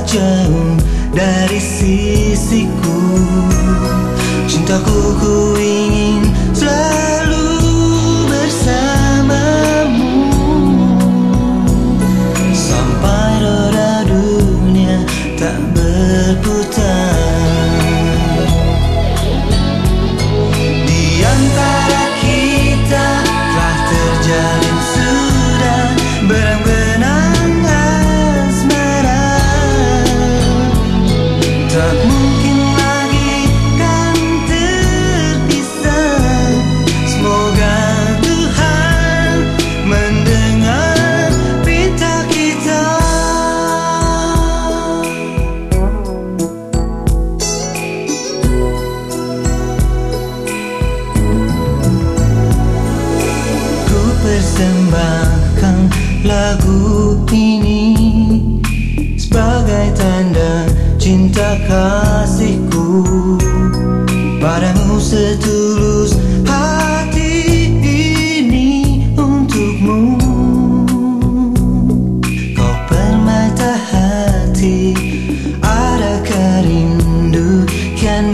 jauh dari sisiku. Cintaku ku ingin selalu bersamamu. Sampai roda dunia tak berputar. persembahkan lagu ini Sebagai tanda cinta kasihku. Padamu setulus hati ini untukmu. Kau permata hati ada kerindu kan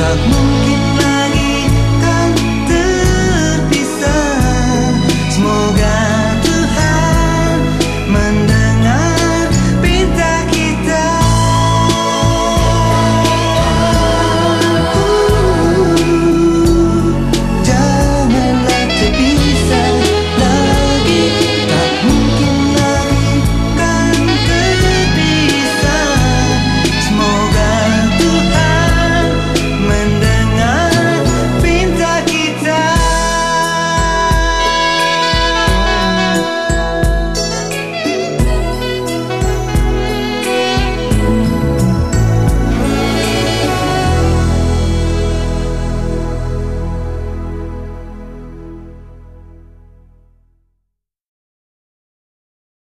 那梦。